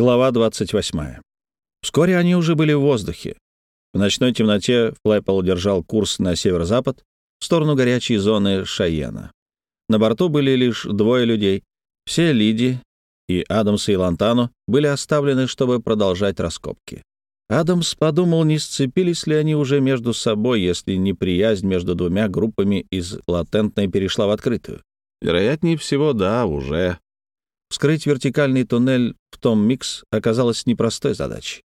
Глава 28. Вскоре они уже были в воздухе. В ночной темноте Флэппл держал курс на северо-запад, в сторону горячей зоны Шайена. На борту были лишь двое людей. Все Лиди и Адамс и Лантано были оставлены, чтобы продолжать раскопки. Адамс подумал, не сцепились ли они уже между собой, если неприязнь между двумя группами из латентной перешла в открытую. Вероятнее всего, да, уже. Вскрыть вертикальный туннель в том микс оказалось непростой задачей.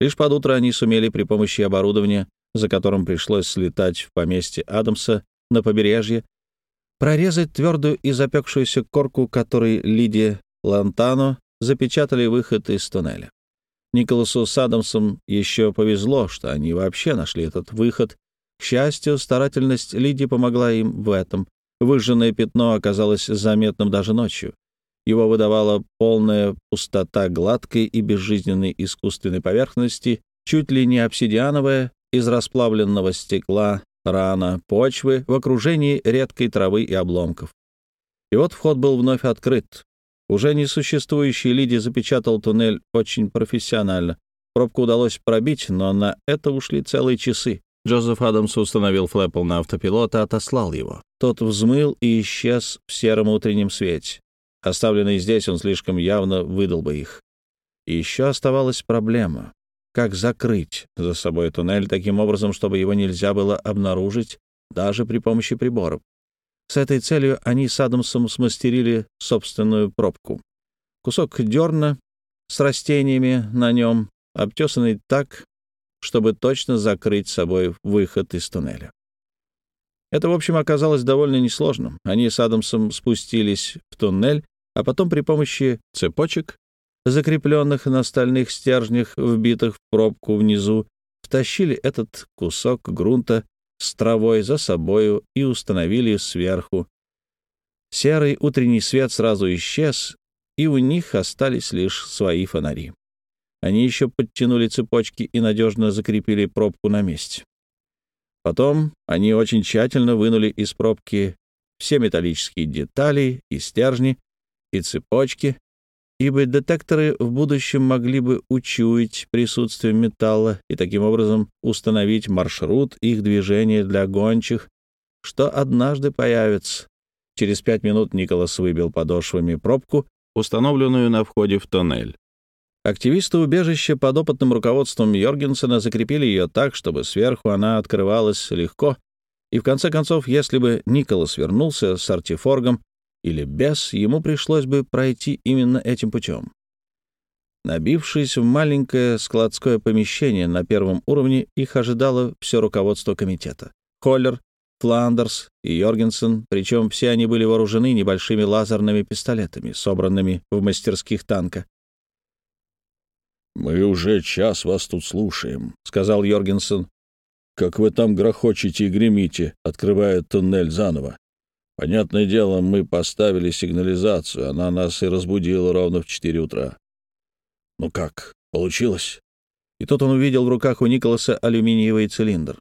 Лишь под утро они сумели при помощи оборудования, за которым пришлось слетать в поместье Адамса на побережье, прорезать твердую и запекшуюся корку, которой Лидия Лантано запечатали выход из туннеля. Николасу с Адамсом еще повезло, что они вообще нашли этот выход. К счастью, старательность Лидии помогла им в этом. Выжженное пятно оказалось заметным даже ночью. Его выдавала полная пустота гладкой и безжизненной искусственной поверхности, чуть ли не обсидиановая, из расплавленного стекла, рана, почвы в окружении редкой травы и обломков. И вот вход был вновь открыт. Уже несуществующий Лиди запечатал туннель очень профессионально. Пробку удалось пробить, но на это ушли целые часы. Джозеф Адамс установил Флэппл на автопилот и отослал его. Тот взмыл и исчез в сером утреннем свете. Оставленный здесь, он слишком явно выдал бы их. И еще оставалась проблема. Как закрыть за собой туннель таким образом, чтобы его нельзя было обнаружить даже при помощи приборов? С этой целью они с Адамсом смастерили собственную пробку. Кусок дерна с растениями на нем, обтесанный так, чтобы точно закрыть собой выход из туннеля. Это, в общем, оказалось довольно несложным. Они с Адамсом спустились в туннель, а потом при помощи цепочек, закрепленных на стальных стержнях, вбитых в пробку внизу, втащили этот кусок грунта с травой за собою и установили сверху. Серый утренний свет сразу исчез, и у них остались лишь свои фонари. Они еще подтянули цепочки и надежно закрепили пробку на месте. Потом они очень тщательно вынули из пробки все металлические детали и стержни, и цепочки, ибо детекторы в будущем могли бы учуять присутствие металла и таким образом установить маршрут их движения для гончих, что однажды появится. Через пять минут Николас выбил подошвами пробку, установленную на входе в тоннель. Активисты убежища под опытным руководством Йоргенсена закрепили ее так, чтобы сверху она открывалась легко, и в конце концов, если бы Николас вернулся с артифоргом, или без, ему пришлось бы пройти именно этим путем. Набившись в маленькое складское помещение на первом уровне, их ожидало все руководство комитета. Холлер, Фландерс и Йоргенсен, причем все они были вооружены небольшими лазерными пистолетами, собранными в мастерских танка. «Мы уже час вас тут слушаем», — сказал Йоргенсен. «Как вы там грохочете и гремите, открывая туннель заново. Понятное дело, мы поставили сигнализацию, она нас и разбудила ровно в четыре утра. Ну как, получилось? И тут он увидел в руках у Николаса алюминиевый цилиндр.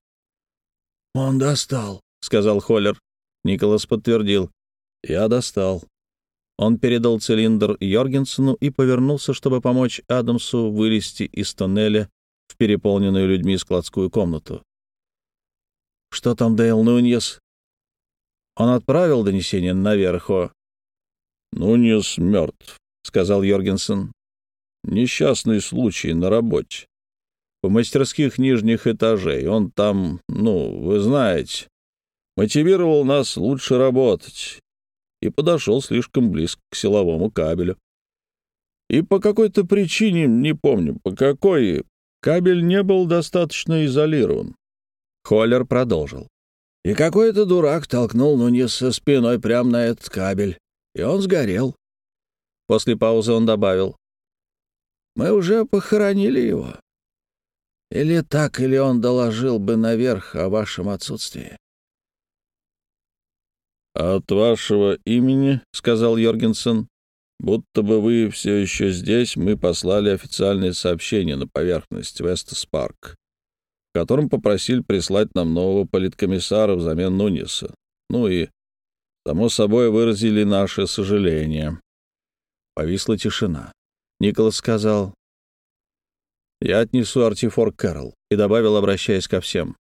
«Он достал», — сказал Холлер. Николас подтвердил. «Я достал». Он передал цилиндр Йоргенсену и повернулся, чтобы помочь Адамсу вылезти из тоннеля в переполненную людьми складскую комнату. «Что там, Дейл Нуньес?» Он отправил донесение наверху. «Нуньес мертв», — сказал Йоргенсен. «Несчастный случай на работе. В мастерских нижних этажей. Он там, ну, вы знаете, мотивировал нас лучше работать и подошел слишком близко к силовому кабелю. И по какой-то причине, не помню по какой, кабель не был достаточно изолирован. Холлер продолжил. И какой-то дурак толкнул Нуньеса спиной прямо на этот кабель, и он сгорел. После паузы он добавил. «Мы уже похоронили его. Или так, или он доложил бы наверх о вашем отсутствии». «От вашего имени, — сказал Йоргенсен, — будто бы вы все еще здесь, мы послали официальное сообщение на поверхность Вестас-Парк в котором попросили прислать нам нового политкомиссара взамен Нуниса. Ну и, само собой, выразили наше сожаление. Повисла тишина. Николас сказал, «Я отнесу артифор Кэрол», и добавил, обращаясь ко всем,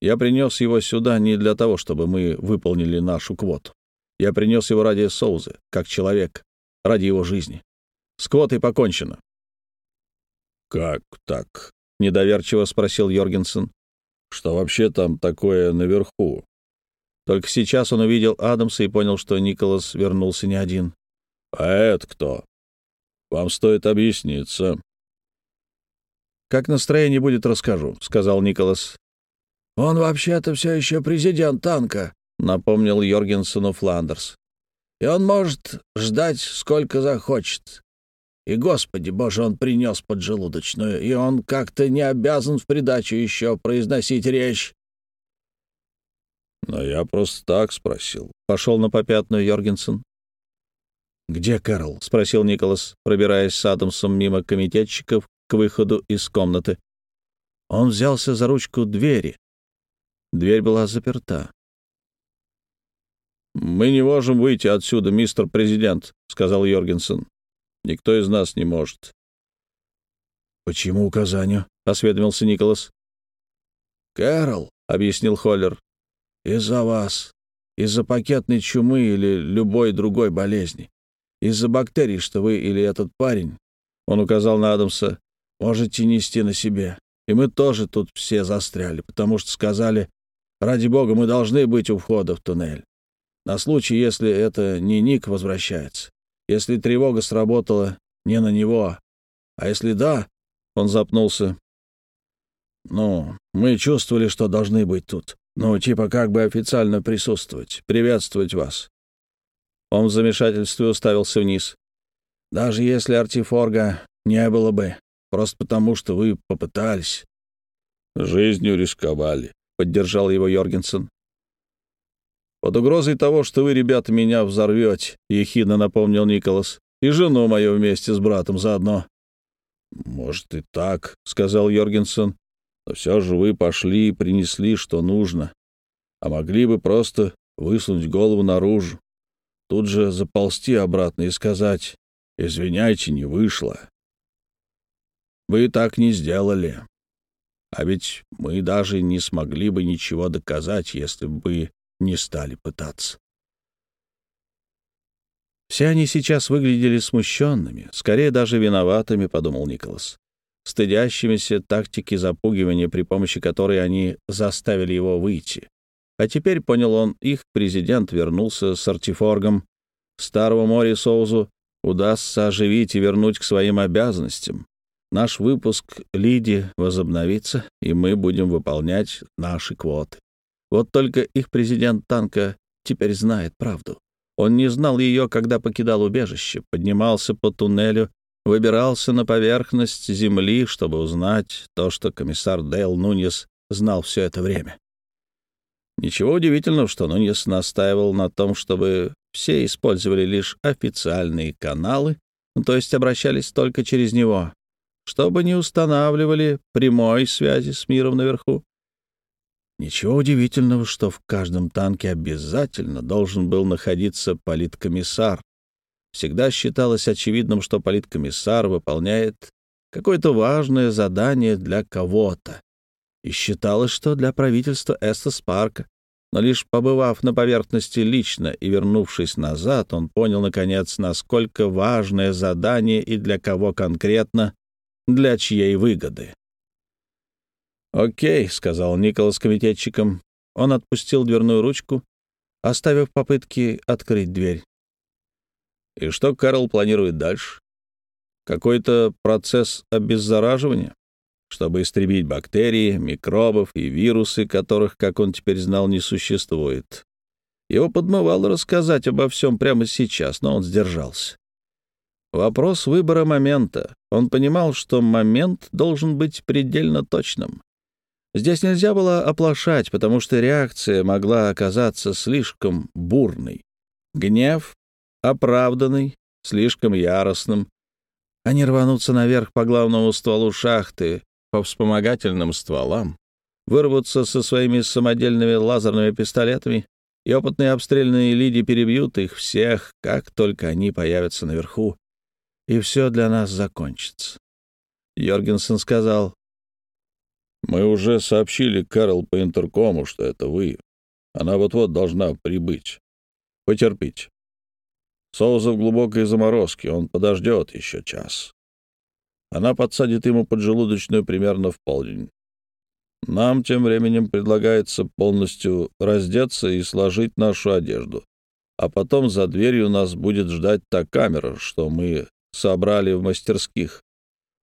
«Я принес его сюда не для того, чтобы мы выполнили нашу квоту. Я принес его ради Соузы, как человек, ради его жизни. С квотой покончено». «Как так?» — недоверчиво спросил Йоргенсен. «Что вообще там такое наверху?» Только сейчас он увидел Адамса и понял, что Николас вернулся не один. «А это кто? Вам стоит объясниться». «Как настроение будет, расскажу», — сказал Николас. «Он вообще-то все еще президент танка», — напомнил Йоргенсену Фландерс. «И он может ждать, сколько захочет. И, Господи Боже, он принес поджелудочную, и он как-то не обязан в придачу еще произносить речь». «Но я просто так спросил», — пошел на попятную Йоргенсен. «Где Кэрол?» — спросил Николас, пробираясь с Адамсом мимо комитетчиков к выходу из комнаты. Он взялся за ручку двери. Дверь была заперта. «Мы не можем выйти отсюда, мистер президент», — сказал Йоргенсен. «Никто из нас не может». «Почему указанию?» — осведомился Николас. «Кэрол», — объяснил Холлер, — «из-за вас, из-за пакетной чумы или любой другой болезни. Из-за бактерий, что вы или этот парень, он указал на Адамса, можете нести на себе. И мы тоже тут все застряли, потому что сказали, ради бога, мы должны быть у входа в туннель. На случай, если это не Ник возвращается. Если тревога сработала не на него. А если да, он запнулся. Ну, мы чувствовали, что должны быть тут. Ну, типа как бы официально присутствовать, приветствовать вас. Он в замешательстве уставился вниз. «Даже если артифорга не было бы, просто потому что вы попытались». «Жизнью рисковали», — поддержал его Йоргенсен. «Под угрозой того, что вы, ребята, меня взорвете», — ехидно напомнил Николас. «И жену мою вместе с братом заодно». «Может и так», — сказал Йоргенсен. «Но все же вы пошли и принесли, что нужно. А могли бы просто высунуть голову наружу тут же заползти обратно и сказать «Извиняйте, не вышло». Вы так не сделали. А ведь мы даже не смогли бы ничего доказать, если бы не стали пытаться. Все они сейчас выглядели смущенными, скорее даже виноватыми, — подумал Николас, стыдящимися тактики запугивания, при помощи которой они заставили его выйти. А теперь, понял он, их президент вернулся с артифоргом. Старого Мори Соузу удастся оживить и вернуть к своим обязанностям. Наш выпуск Лиди возобновится, и мы будем выполнять наши квоты. Вот только их президент танка теперь знает правду. Он не знал ее, когда покидал убежище, поднимался по туннелю, выбирался на поверхность земли, чтобы узнать то, что комиссар Дейл Нуньес знал все это время. Ничего удивительного, что Нуньес настаивал на том, чтобы все использовали лишь официальные каналы, то есть обращались только через него, чтобы не устанавливали прямой связи с миром наверху. Ничего удивительного, что в каждом танке обязательно должен был находиться политкомиссар. Всегда считалось очевидным, что политкомиссар выполняет какое-то важное задание для кого-то и считалось, что для правительства Эстас Парка. Но лишь побывав на поверхности лично и вернувшись назад, он понял, наконец, насколько важное задание и для кого конкретно, для чьей выгоды. «Окей», — сказал Николас комитетчикам. Он отпустил дверную ручку, оставив попытки открыть дверь. «И что Карл планирует дальше? Какой-то процесс обеззараживания?» чтобы истребить бактерии, микробов и вирусы, которых, как он теперь знал, не существует. Его подмывало рассказать обо всем прямо сейчас, но он сдержался. Вопрос выбора момента. Он понимал, что момент должен быть предельно точным. Здесь нельзя было оплошать, потому что реакция могла оказаться слишком бурной. Гнев оправданный, слишком яростным. Они рванутся наверх по главному стволу шахты, по вспомогательным стволам, вырвутся со своими самодельными лазерными пистолетами, и опытные обстрельные лиди перебьют их всех, как только они появятся наверху. и все для нас закончится. Йоргенсен сказал, «Мы уже сообщили Кэрол по интеркому, что это вы. Она вот-вот должна прибыть. Потерпите. Соуза в глубокой заморозке, он подождет еще час. Она подсадит ему поджелудочную примерно в полдень. Нам тем временем предлагается полностью раздеться и сложить нашу одежду. А потом за дверью нас будет ждать та камера, что мы собрали в мастерских.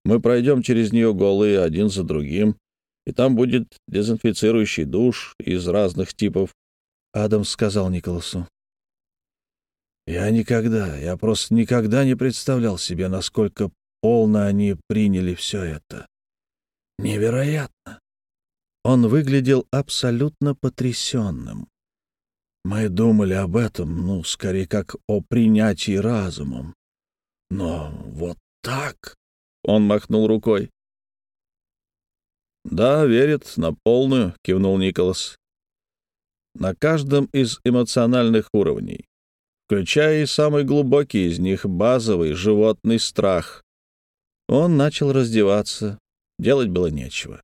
Мы пройдем через нее голые один за другим, и там будет дезинфицирующий душ из разных типов. Адамс сказал Николасу. «Я никогда, я просто никогда не представлял себе, насколько полно они приняли все это. Невероятно!» Он выглядел абсолютно потрясенным. Мы думали об этом, ну, скорее, как о принятии разумом. Но вот так... Он махнул рукой. «Да, верит на полную», — кивнул Николас. «На каждом из эмоциональных уровней, включая и самый глубокий из них — базовый животный страх». Он начал раздеваться. Делать было нечего.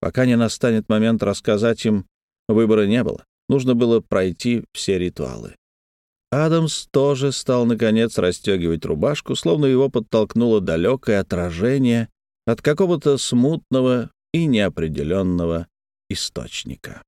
Пока не настанет момент рассказать им, выбора не было. Нужно было пройти все ритуалы. Адамс тоже стал, наконец, расстегивать рубашку, словно его подтолкнуло далекое отражение от какого-то смутного и неопределенного источника.